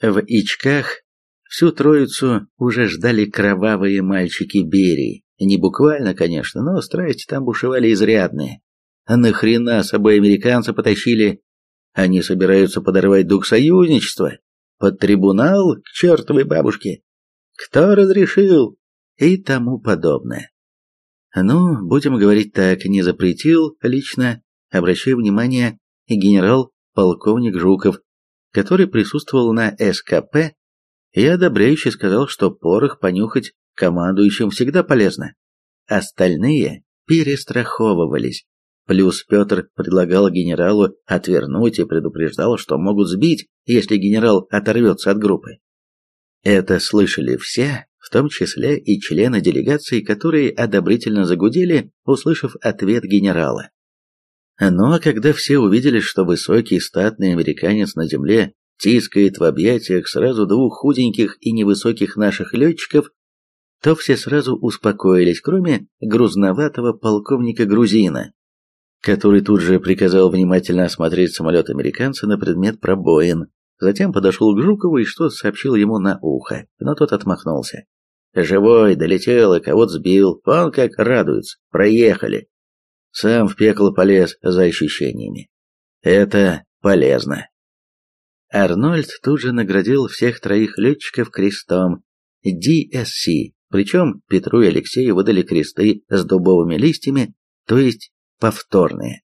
В Ичках всю троицу уже ждали кровавые мальчики Берии. Не буквально, конечно, но страсти там бушевали изрядные. А нахрена с собой американцы потащили? Они собираются подорвать дух союзничества? Под трибунал к чертовой бабушке? Кто разрешил? И тому подобное. Ну, будем говорить так, не запретил лично, обращая внимание генерал-полковник Жуков, который присутствовал на СКП и одобряюще сказал, что порох понюхать командующим всегда полезно. Остальные перестраховывались. Плюс Петр предлагал генералу отвернуть и предупреждал, что могут сбить, если генерал оторвется от группы. Это слышали все, в том числе и члены делегации, которые одобрительно загудели, услышав ответ генерала. Но а когда все увидели, что высокий статный американец на земле тискает в объятиях сразу двух худеньких и невысоких наших летчиков, то все сразу успокоились, кроме грузноватого полковника Грузина, который тут же приказал внимательно осмотреть самолет американца на предмет пробоин, затем подошел к Жукову и что сообщил ему на ухо, но тот отмахнулся. «Живой, долетел и кого-то сбил, он как радуется, проехали». Сам в пекло полез за ощущениями. Это полезно. Арнольд тут же наградил всех троих летчиков крестом DSC, причем Петру и Алексею выдали кресты с дубовыми листьями, то есть повторные.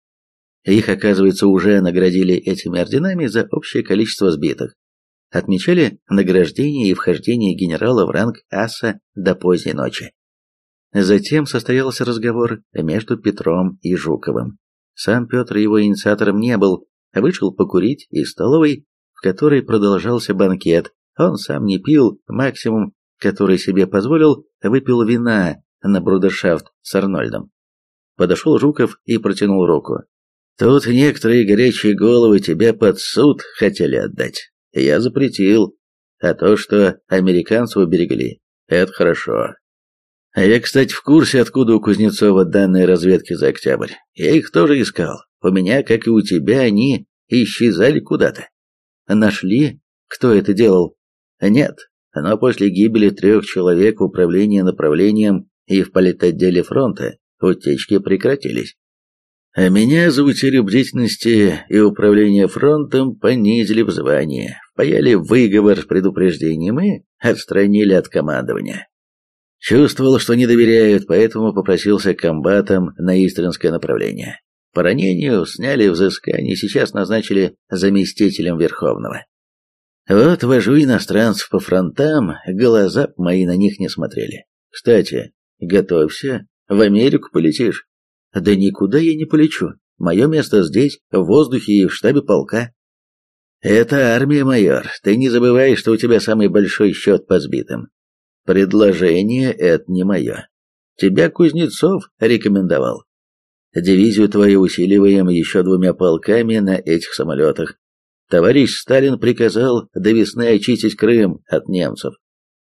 Их, оказывается, уже наградили этими орденами за общее количество сбитых. Отмечали награждение и вхождение генерала в ранг аса до поздней ночи. Затем состоялся разговор между Петром и Жуковым. Сам Петр его инициатором не был, а вышел покурить из столовой, в которой продолжался банкет. Он сам не пил, максимум, который себе позволил, выпил вина на брудершафт с Арнольдом. Подошел Жуков и протянул руку. «Тут некоторые горячие головы тебя под суд хотели отдать. Я запретил. А то, что американцев уберегли, это хорошо. А я, кстати, в курсе, откуда у Кузнецова данные разведки за октябрь. Я их тоже искал. У меня, как и у тебя, они исчезали куда-то. Нашли, кто это делал? Нет, но после гибели трех человек в управлении направлением и в политотделе фронта утечки прекратились. А меня за утерю бдительности и управления фронтом понизили в звании, впаяли выговор с предупреждением и отстранили от командования. Чувствовал, что не доверяют, поэтому попросился комбатом на Истринское направление. По ранению сняли взыскание и сейчас назначили заместителем Верховного. Вот вожу иностранцев по фронтам, глаза мои на них не смотрели. Кстати, готовься, в Америку полетишь. Да никуда я не полечу. Мое место здесь, в воздухе и в штабе полка. Это армия, майор. Ты не забывай, что у тебя самый большой счет по сбитым. Предложение это не мое. Тебя Кузнецов рекомендовал. Дивизию твою усиливаем еще двумя полками на этих самолетах. Товарищ Сталин приказал до весны очистить Крым от немцев.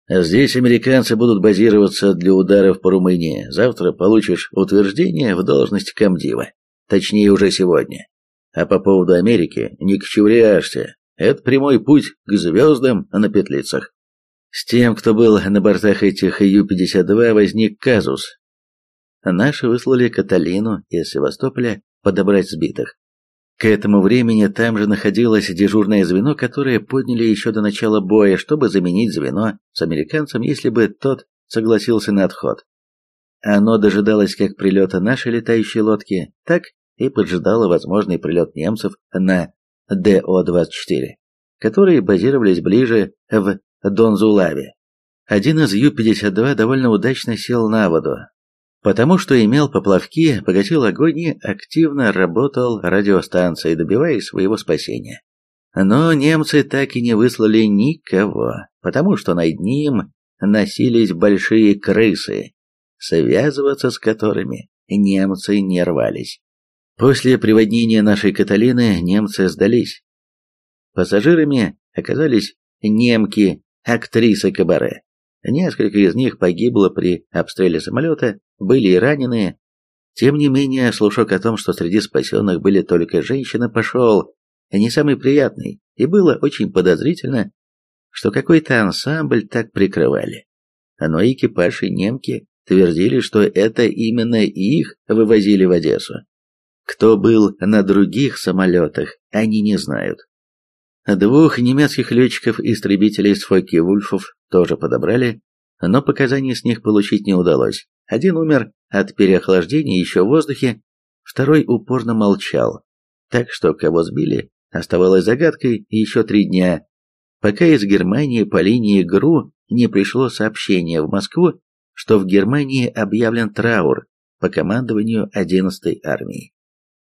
Здесь американцы будут базироваться для ударов по Румынии. Завтра получишь утверждение в должности комдива. Точнее, уже сегодня. А по поводу Америки не кчуряшься. Это прямой путь к звездам на петлицах. С тем, кто был на бортах этих Ю-52, возник казус. Наши выслали Каталину из Севастополя подобрать сбитых. К этому времени там же находилось дежурное звено, которое подняли еще до начала боя, чтобы заменить звено с американцем, если бы тот согласился на отход. Оно дожидалось как прилета нашей летающей лодки, так и поджидало возможный прилет немцев на ДО-24, которые базировались ближе в Донзулаве. Один из Ю-52 довольно удачно сел на воду, Потому что имел поплавки, погасил огонь и активно работал радиостанцией, добиваясь своего спасения. Но немцы так и не выслали никого, потому что над ним носились большие крысы, связываться с которыми немцы не рвались. После приводнения нашей Каталины немцы сдались. Пассажирами оказались немки, актрисы кабаре. Несколько из них погибло при обстреле самолета, были и раненые. Тем не менее, слушок о том, что среди спасенных были только женщины, пошел не самый приятный, и было очень подозрительно, что какой-то ансамбль так прикрывали. Но экипаж и немки твердили, что это именно их вывозили в Одессу. Кто был на других самолетах, они не знают. Двух немецких летчиков-истребителей с Фокке-Вульфов тоже подобрали, но показаний с них получить не удалось. Один умер от переохлаждения еще в воздухе, второй упорно молчал. Так что кого сбили, оставалось загадкой еще три дня, пока из Германии по линии ГРУ не пришло сообщение в Москву, что в Германии объявлен траур по командованию 11-й армии.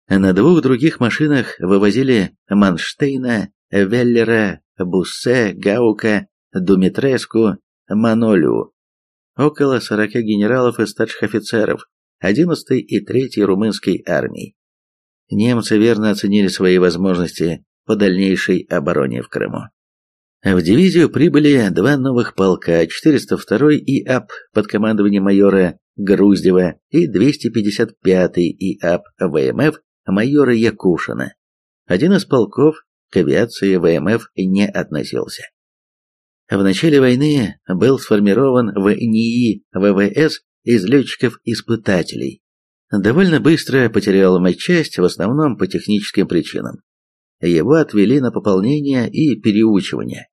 На двух других машинах вывозили Манштейна, Веллера, Буссе, Гаука, Думитреску, Манолю. Около 40 генералов и старших офицеров 11-й и 3-й румынской армий. Немцы верно оценили свои возможности по дальнейшей обороне в Крыму. В дивизию прибыли два новых полка, 402-й ИАП под командованием майора Груздева и 255-й ИАП ВМФ майора Якушина. Один из полков к авиации ВМФ не относился. В начале войны был сформирован в НИИ ВВС из летчиков-испытателей. Довольно быстро потерял матчасть, в основном по техническим причинам. Его отвели на пополнение и переучивание.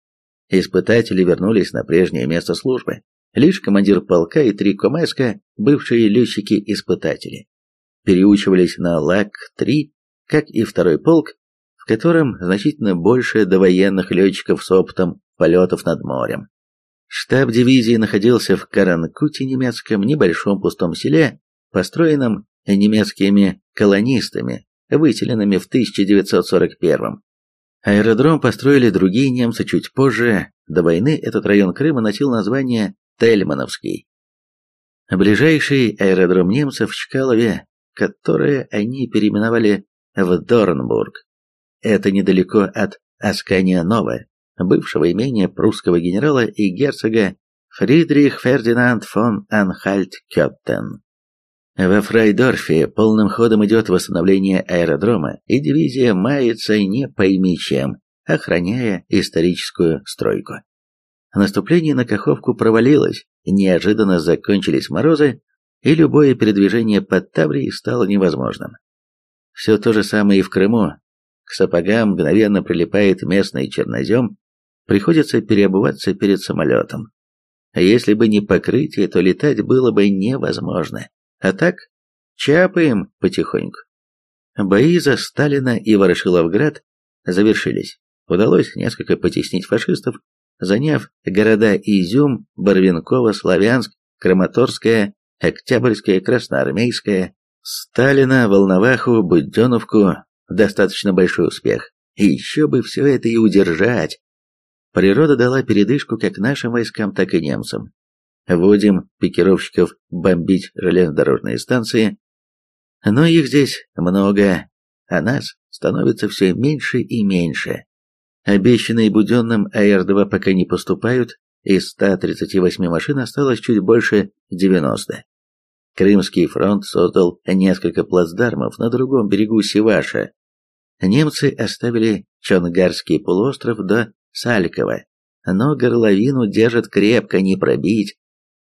Испытатели вернулись на прежнее место службы. Лишь командир полка и три комеска, бывшие летчики-испытатели, переучивались на ЛАК-3, как и второй полк, в котором значительно больше довоенных летчиков с опытом полетов над морем. Штаб дивизии находился в Каранкуте немецком небольшом пустом селе, построенном немецкими колонистами, выделенными в 1941 Аэродром построили другие немцы чуть позже. До войны этот район Крыма носил название Тельмановский. Ближайший аэродром немцев в Чкалове, которое они переименовали в Дорнбург. Это недалеко от Аскания-Нова, бывшего имения прусского генерала и герцога Фридрих Фердинанд фон Анхальт-Кётен. Во Фрайдорфе полным ходом идет восстановление аэродрома, и дивизия мается не пойми чем, охраняя историческую стройку. Наступление на Каховку провалилось, неожиданно закончились морозы, и любое передвижение под Таврией стало невозможным. Все то же самое и в Крыму. К сапогам мгновенно прилипает местный чернозем, приходится переобуваться перед самолетом. А если бы не покрытие, то летать было бы невозможно. А так, чапаем потихоньку. Бои за Сталина и Ворошиловград завершились. Удалось несколько потеснить фашистов, заняв города Изюм, Барвинково, Славянск, Краматорское, Октябрьское, Красноармейское, Сталина, Волноваху, Буденновку. Достаточно большой успех. И еще бы все это и удержать. Природа дала передышку как нашим войскам, так и немцам. Вводим пикировщиков бомбить железнодорожные станции. Но их здесь много, а нас становится все меньше и меньше. Обещанные Буденным АР-2 пока не поступают, из 138 машин осталось чуть больше 90. Крымский фронт создал несколько плацдармов на другом берегу Севаша. Немцы оставили Чонгарский полуостров до Салькова, но горловину держат крепко, не пробить.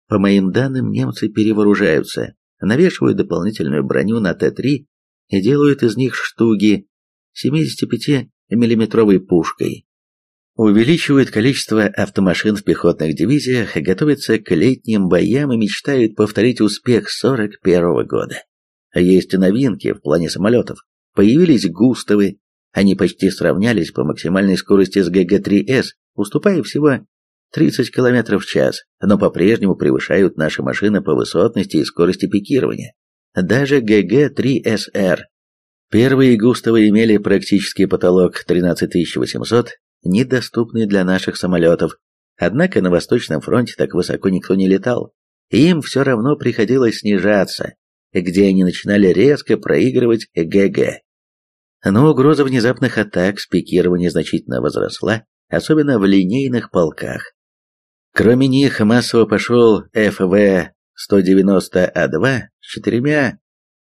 По моим данным, немцы перевооружаются, навешивают дополнительную броню на Т-3 и делают из них штуги 75-миллиметровой пушкой. Увеличивают количество автомашин в пехотных дивизиях, готовятся к летним боям и мечтают повторить успех 41 -го года. Есть новинки в плане самолетов. Появились Густавы, они почти сравнялись по максимальной скорости с ГГ-3С, уступая всего 30 км в час, но по-прежнему превышают наши машины по высотности и скорости пикирования. Даже ГГ-3СР. Первые Густавы имели практический потолок 13800, недоступный для наших самолетов. Однако на Восточном фронте так высоко никто не летал. Им все равно приходилось снижаться, где они начинали резко проигрывать ГГ. Но угроза внезапных атак с пикирования значительно возросла, особенно в линейных полках. Кроме них массово пошел ФВ-190А2 с четырьмя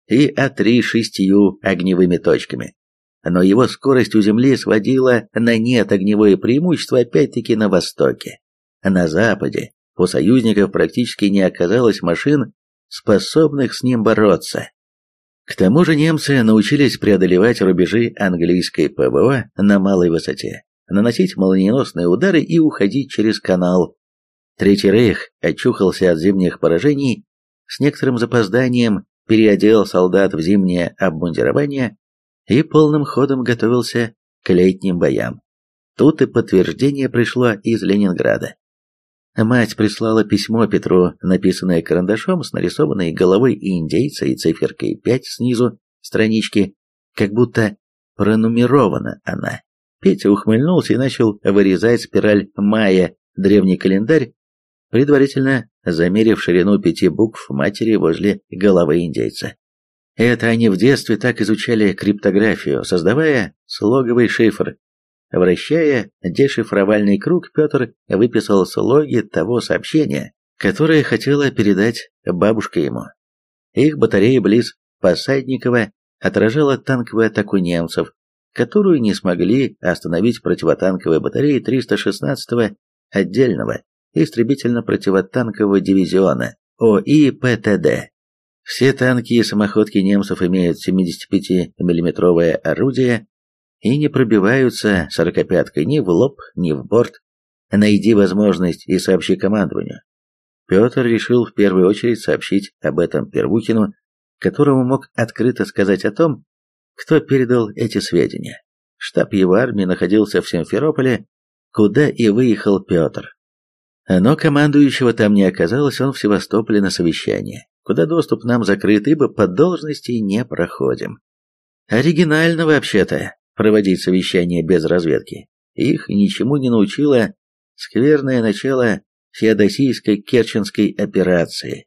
и А3 шестью огневыми точками. Но его скорость у Земли сводила на нет огневое преимущество опять-таки на востоке. На западе у союзников практически не оказалось машин, способных с ним бороться. К тому же немцы научились преодолевать рубежи английской ПВО на малой высоте, наносить молниеносные удары и уходить через канал. Третий рейх очухался от зимних поражений, с некоторым запозданием переодел солдат в зимнее обмундирование и полным ходом готовился к летним боям. Тут и подтверждение пришло из Ленинграда. Мать прислала письмо Петру, написанное карандашом с нарисованной головой индейца и циферкой 5 снизу странички, как будто пронумерована она. Петя ухмыльнулся и начал вырезать спираль мая, древний календарь, предварительно замерив ширину пяти букв матери возле головы индейца. Это они в детстве так изучали криптографию, создавая слоговый шифр. Вращая дешифровальный круг, Петр выписал слоги того сообщения, которое хотела передать бабушка ему. Их батарея близ Посадникова отражала танковую атаку немцев, которую не смогли остановить противотанковые батареи 316-го отдельного истребительно-противотанкового дивизиона ОИ-ПТД. Все танки и самоходки немцев имеют 75 миллиметровое орудие и не пробиваются сорокопяткой ни в лоб, ни в борт. Найди возможность и сообщи командованию. Петр решил в первую очередь сообщить об этом Первухину, которому мог открыто сказать о том, кто передал эти сведения. Штаб его армии находился в Симферополе, куда и выехал Петр. Но командующего там не оказалось, он в Севастополе на совещании, куда доступ нам закрыт, ибо по должности не проходим. Оригинально вообще-то проводить совещания без разведки. Их ничему не научило скверное начало феодосийской керченской операции.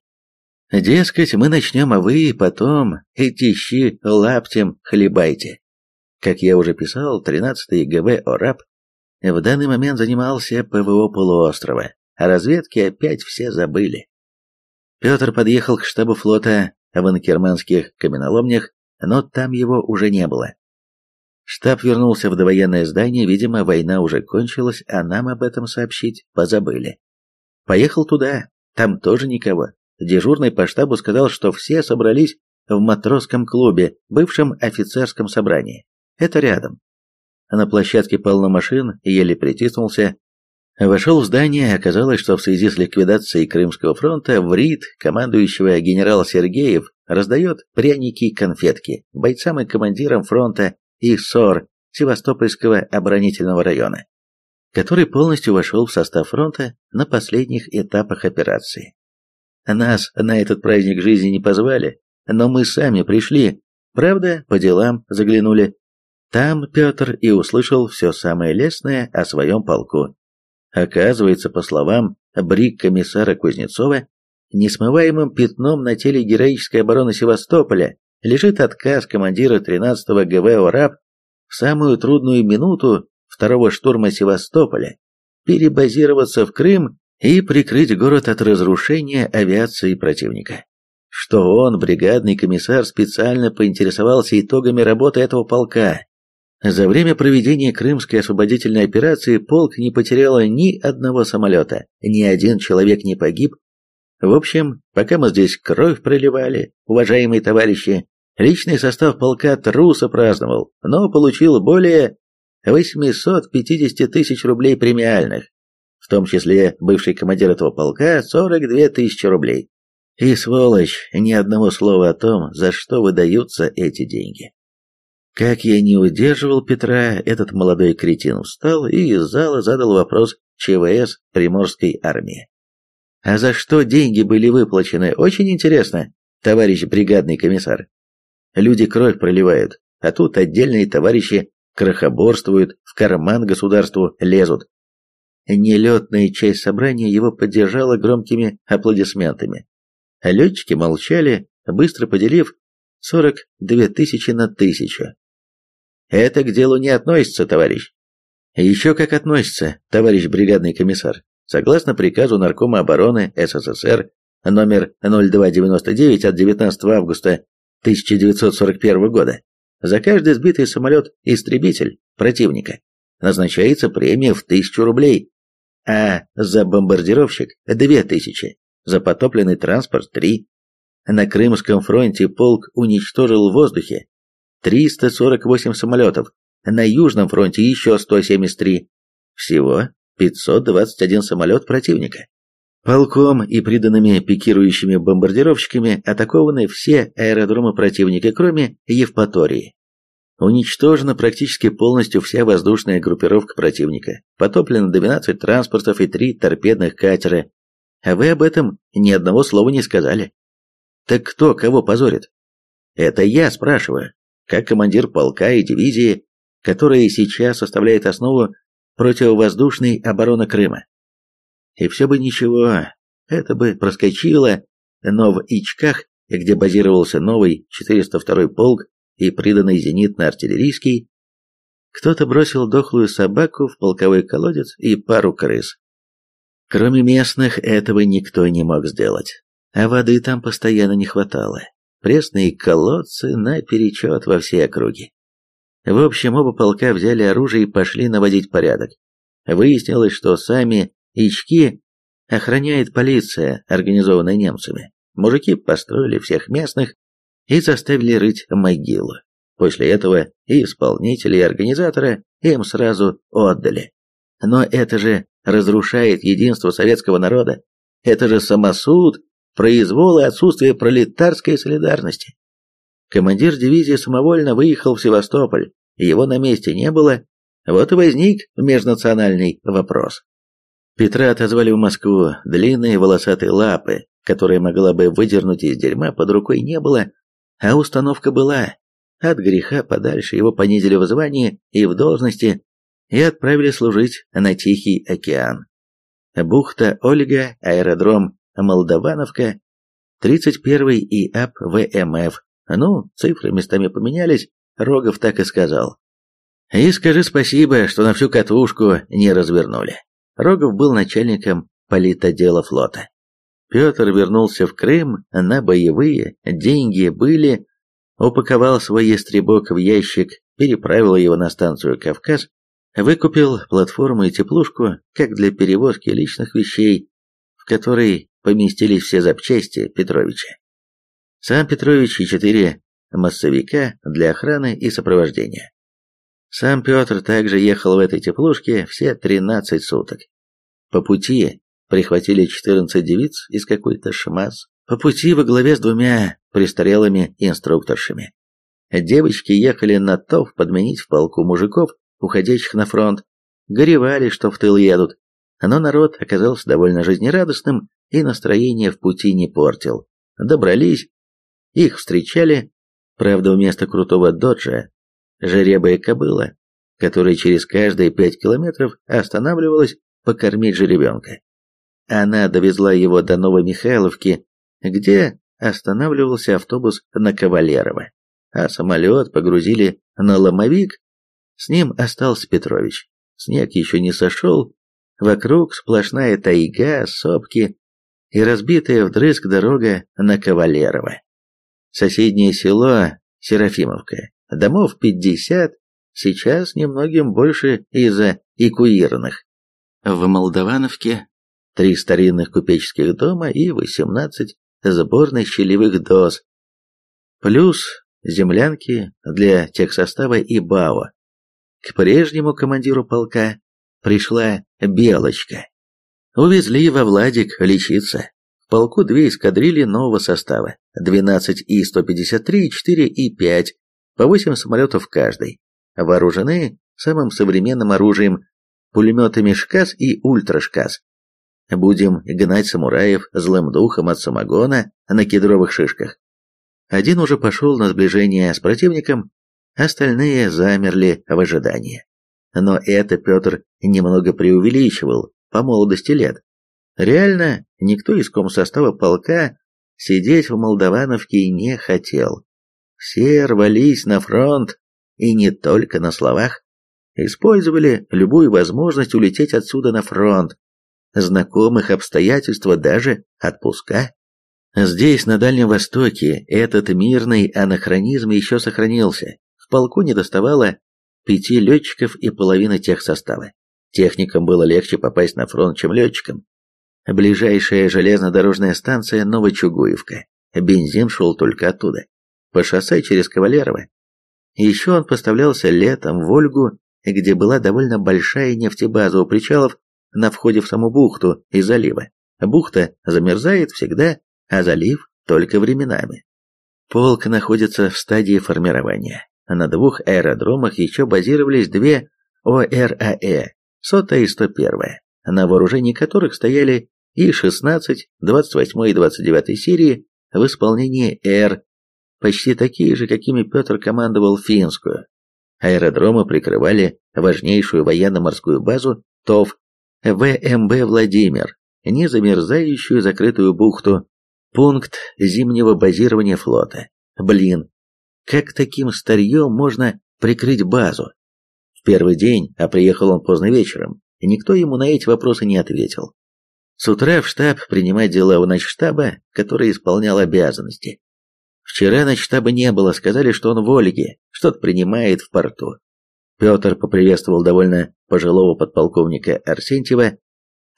Дескать, мы начнем, а вы потом эти щи лаптем хлебайте. Как я уже писал, 13-й ГВ ОРАП в данный момент занимался ПВО полуострова, о разведке опять все забыли. Петр подъехал к штабу флота в Анкерманских каменоломнях, но там его уже не было. Штаб вернулся в довоенное здание, видимо, война уже кончилась, а нам об этом сообщить позабыли. Поехал туда, там тоже никого. Дежурный по штабу сказал, что все собрались в матросском клубе, бывшем офицерском собрании. Это рядом. На площадке полно машин, еле притиснулся, Вошел в здание, оказалось, что в связи с ликвидацией Крымского фронта в РИД командующего генерал Сергеев раздает пряники и конфетки бойцам и командирам фронта и СОР Севастопольского оборонительного района, который полностью вошел в состав фронта на последних этапах операции. Нас на этот праздник жизни не позвали, но мы сами пришли, правда, по делам заглянули. Там Петр и услышал все самое лестное о своем полку Оказывается, по словам бриг-комиссара Кузнецова, несмываемым пятном на теле героической обороны Севастополя лежит отказ командира 13-го ГВ ОРАП в самую трудную минуту второго штурма Севастополя перебазироваться в Крым и прикрыть город от разрушения авиации противника. Что он, бригадный комиссар, специально поинтересовался итогами работы этого полка за время проведения Крымской освободительной операции полк не потерял ни одного самолета, ни один человек не погиб. В общем, пока мы здесь кровь проливали, уважаемые товарищи, личный состав полка труса праздновал, но получил более 850 тысяч рублей премиальных, в том числе бывший командир этого полка 42 тысячи рублей. И, сволочь, ни одного слова о том, за что выдаются эти деньги. Как я не удерживал Петра, этот молодой кретин встал и из зала задал вопрос ЧВС Приморской армии. «А за что деньги были выплачены? Очень интересно, товарищ бригадный комиссар. Люди кровь проливают, а тут отдельные товарищи крохоборствуют, в карман государству лезут». Нелетная часть собрания его поддержала громкими аплодисментами. Летчики молчали, быстро поделив 42 тысячи на тысячу. Это к делу не относится, товарищ. Еще как относится, товарищ бригадный комиссар. Согласно приказу Наркома обороны СССР номер 0299 от 19 августа 1941 года, За каждый сбитый самолет-истребитель противника назначается премия в тысячу рублей, а за бомбардировщик – две тысячи, за потопленный транспорт – три. На Крымском фронте полк уничтожил в воздухе 348 самолетов, на Южном фронте еще 173. Всего 521 самолет противника. Полком и приданными пикирующими бомбардировщиками атакованы все аэродромы противника, кроме Евпатории. Уничтожена практически полностью вся воздушная группировка противника, потоплено 12 транспортов и 3 торпедных катера. А вы об этом ни одного слова не сказали. Так кто кого позорит? Это я спрашиваю, как командир полка и дивизии, которая сейчас составляет основу противовоздушной обороны Крыма. И все бы ничего, это бы проскочило, но в Ичках, где базировался новый 402-й полк и приданный зенитно-артиллерийский, кто-то бросил дохлую собаку в полковой колодец и пару крыс. Кроме местных, этого никто не мог сделать. А воды там постоянно не хватало. Пресные колодцы наперечет во все округи. В общем, оба полка взяли оружие и пошли наводить порядок. Выяснилось, что сами Ички охраняет полиция, организованная немцами. Мужики построили всех местных и заставили рыть могилу. После этого и исполнители, и организаторы им сразу отдали. Но это же разрушает единство советского народа. Это же самосуд, произвол и отсутствие пролетарской солидарности. Командир дивизии самовольно выехал в Севастополь, его на месте не было, вот и возник межнациональный вопрос. Петра отозвали в Москву, длинные волосатые лапы, которые могла бы выдернуть из дерьма, под рукой не было, а установка была. От греха подальше его понизили в звании и в должности и отправили служить на Тихий океан. Бухта Ольга, аэродром Молдавановка, 31-й ИАП ВМФ. Ну, цифры местами поменялись, Рогов так и сказал. И скажи спасибо, что на всю катушку не развернули. Рогов был начальником политотдела флота. Петр вернулся в Крым на боевые, деньги были, упаковал свой ястребок в ящик, переправил его на станцию «Кавказ», выкупил платформу и теплушку, как для перевозки личных вещей, в которой поместились все запчасти Петровича. Сам Петрович и четыре массовика для охраны и сопровождения. Сам Петр также ехал в этой теплушке все 13 суток. По пути прихватили 14 девиц из какой-то шмаз. По пути во главе с двумя престарелыми инструкторшами. Девочки ехали на ТОВ подменить в полку мужиков, уходящих на фронт. Горевали, что в тыл едут. Но народ оказался довольно жизнерадостным и настроение в пути не портил. Добрались, их встречали, правда вместо крутого доджа жеребая кобыла, которая через каждые пять километров останавливалась покормить жеребенка. Она довезла его до Новой Михайловки, где останавливался автобус на Кавалерово, а самолет погрузили на ломовик. С ним остался Петрович. Снег еще не сошел, вокруг сплошная тайга, сопки и разбитая вдрызг дорога на Кавалерово. Соседнее село Серафимовка Домов 50, сейчас немногим больше из-за эвакуированных. В Молдавановке три старинных купеческих дома и 18 сборных щелевых доз. Плюс землянки для техсостава и БАО. К прежнему командиру полка пришла Белочка. Увезли во Владик лечиться. В полку две эскадрильи нового состава, 12 И-153, 4 И-5, по 8 самолетов каждый, вооружены самым современным оружием, пулеметами «ШКАС» и «Ультрашкас». Будем гнать самураев злым духом от самогона на кедровых шишках. Один уже пошел на сближение с противником, остальные замерли в ожидании. Но это Петр немного преувеличивал по молодости лет. Реально, никто из комсостава полка сидеть в Молдавановке не хотел. Все рвались на фронт, и не только на словах. Использовали любую возможность улететь отсюда на фронт. Знакомых обстоятельства даже отпуска. Здесь, на Дальнем Востоке, этот мирный анахронизм еще сохранился. В полку недоставало пяти летчиков и половины техсостава. Техникам было легче попасть на фронт, чем летчикам. Ближайшая железнодорожная станция Новочугуевка. Бензин шел только оттуда. По шоссе через Кавалерово. Еще он поставлялся летом в Ольгу, где была довольно большая нефтебаза у причалов на входе в саму бухту и залива. Бухта замерзает всегда, а залив только временами. Полк находится в стадии формирования. На двух аэродромах еще базировались две ОРАЭ, сотая и 101, на вооружении которых стояли И-16, 28 и 29 серии в исполнении Р, почти такие же, какими Петр командовал финскую. Аэродромы прикрывали важнейшую военно-морскую базу ТОВ ВМБ «Владимир», незамерзающую закрытую бухту, пункт зимнего базирования флота. Блин, как таким старьем можно прикрыть базу? Первый день, а приехал он поздно вечером, никто ему на эти вопросы не ответил. С утра в штаб принимать дела у начштаба, который исполнял обязанности. Вчера начштаба не было, сказали, что он в Ольге, что-то принимает в порту. Петр поприветствовал довольно пожилого подполковника Арсентьева.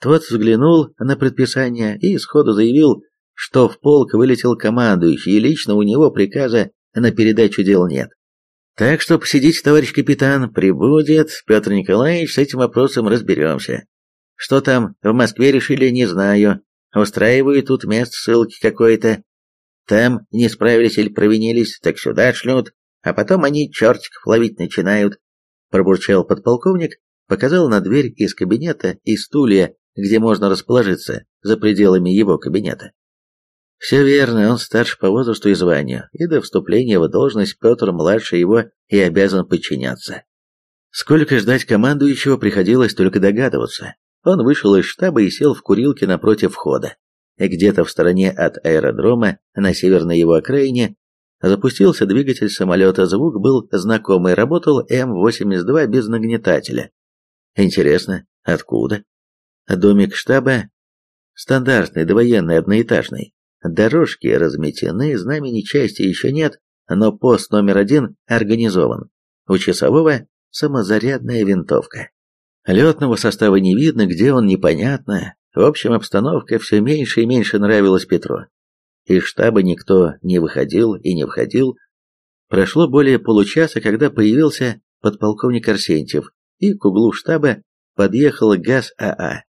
Тот взглянул на предписание и сходу заявил, что в полк вылетел командующий, и лично у него приказа на передачу дел нет. Так что посидите, товарищ капитан, прибудет Петр Николаевич, с этим вопросом разберемся. Что там в Москве решили, не знаю. Устраивают тут место ссылки какое-то. Там не справились или провинились, так сюда шлют, а потом они чертиков ловить начинают. Пробурчал подполковник, показал на дверь из кабинета и стулья, где можно расположиться, за пределами его кабинета. Все верно, он старше по возрасту и званию, и до вступления в должность Петр младше его и обязан подчиняться. Сколько ждать командующего приходилось только догадываться. Он вышел из штаба и сел в курилке напротив входа. Где-то в стороне от аэродрома, на северной его окраине, запустился двигатель самолета, звук был знакомый, работал М-82 без нагнетателя. Интересно, откуда? Домик штаба стандартный, довоенный, одноэтажный. Дорожки разметены, знамени части еще нет, но пост номер один организован. У часового самозарядная винтовка. Летного состава не видно, где он непонятно. В общем, обстановка все меньше и меньше нравилась Петру. Из штаба никто не выходил и не входил. Прошло более получаса, когда появился подполковник Арсентьев, и к углу штаба подъехал ГАЗ АА.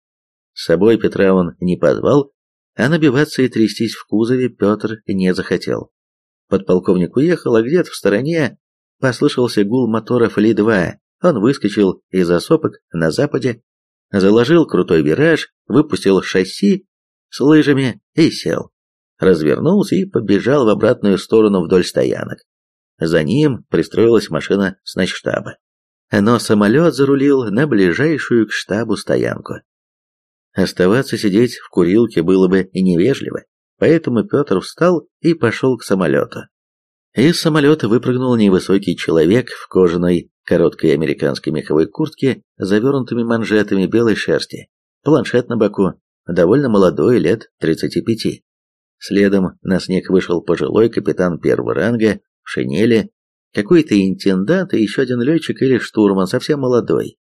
С собой Петра он не позвал, а набиваться и трястись в кузове Петр не захотел. Подполковник уехал, а где-то в стороне послышался гул моторов Ли-2. Он выскочил из осопок на западе, заложил крутой вираж, выпустил шасси с лыжами и сел. Развернулся и побежал в обратную сторону вдоль стоянок. За ним пристроилась машина с начштаба. Но самолет зарулил на ближайшую к штабу стоянку. Оставаться сидеть в курилке было бы невежливо, поэтому Петр встал и пошел к самолету. Из самолета выпрыгнул невысокий человек в кожаной короткой американской меховой куртке с завернутыми манжетами белой шерсти, планшет на боку, довольно молодой, лет 35. Следом на снег вышел пожилой капитан первого ранга в шинели, какой-то интендант и еще один летчик или штурман, совсем молодой.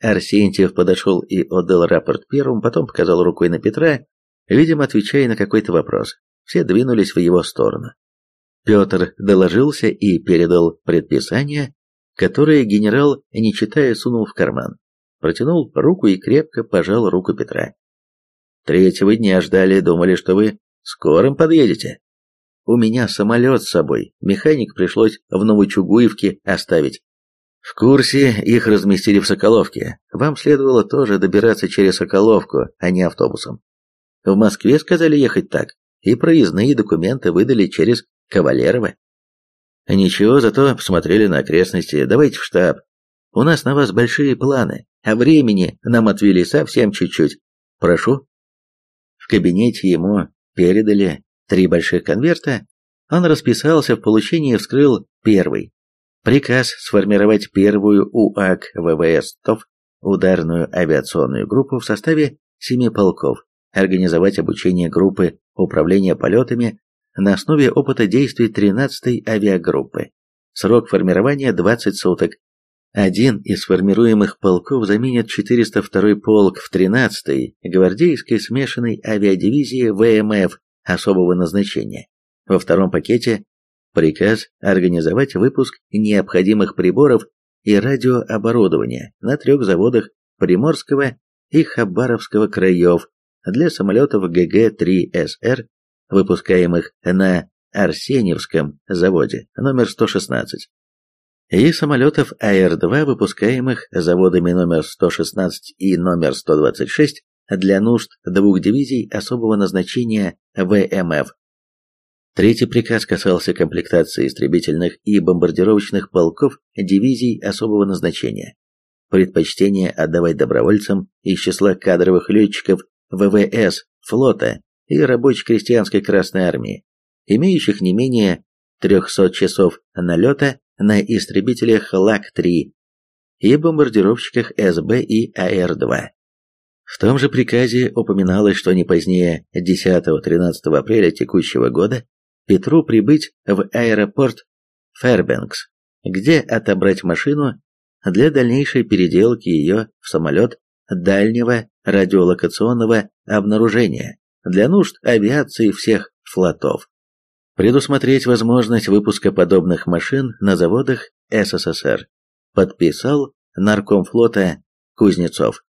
Арсентьев подошел и отдал рапорт первым, потом показал рукой на Петра, видимо, отвечая на какой-то вопрос. Все двинулись в его сторону. Петр доложился и передал предписание, которое генерал, не читая, сунул в карман. Протянул руку и крепко пожал руку Петра. «Третьего дня ждали, думали, что вы скорым подъедете. У меня самолет с собой, механик пришлось в Новочугуевке оставить. В курсе их разместили в Соколовке. Вам следовало тоже добираться через Соколовку, а не автобусом. В Москве сказали ехать так, и проездные документы выдали через Кавалерово. Ничего, зато посмотрели на окрестности. Давайте в штаб. У нас на вас большие планы, а времени нам отвели совсем чуть-чуть. Прошу. В кабинете ему передали три больших конверта. Он расписался в получении и вскрыл первый. Приказ сформировать первую УАК ВВС ТОВ ударную авиационную группу в составе семи полков, организовать обучение группы управления полетами на основе опыта действий 13-й авиагруппы. Срок формирования 20 суток. Один из формируемых полков заменит 402-й полк в 13-й гвардейской смешанной авиадивизии ВМФ особого назначения. Во втором пакете приказ организовать выпуск необходимых приборов и радиооборудования на трех заводах Приморского и Хабаровского краев для самолетов ГГ-3СР, выпускаемых на Арсеньевском заводе номер 116, и самолетов АР-2, выпускаемых заводами номер 116 и номер 126 для нужд двух дивизий особого назначения ВМФ. Третий приказ касался комплектации истребительных и бомбардировочных полков дивизий особого назначения. Предпочтение отдавать добровольцам из числа кадровых летчиков ВВС, флота и рабоче-крестьянской Красной Армии, имеющих не менее 300 часов налета на истребителях ЛАК-3 и бомбардировщиках СБ и АР-2. В том же приказе упоминалось, что не позднее 10-13 апреля текущего года Петру прибыть в аэропорт Фэрбенкс, где отобрать машину для дальнейшей переделки ее в самолет дальнего радиолокационного обнаружения для нужд авиации всех флотов. Предусмотреть возможность выпуска подобных машин на заводах СССР. Подписал нарком флота Кузнецов.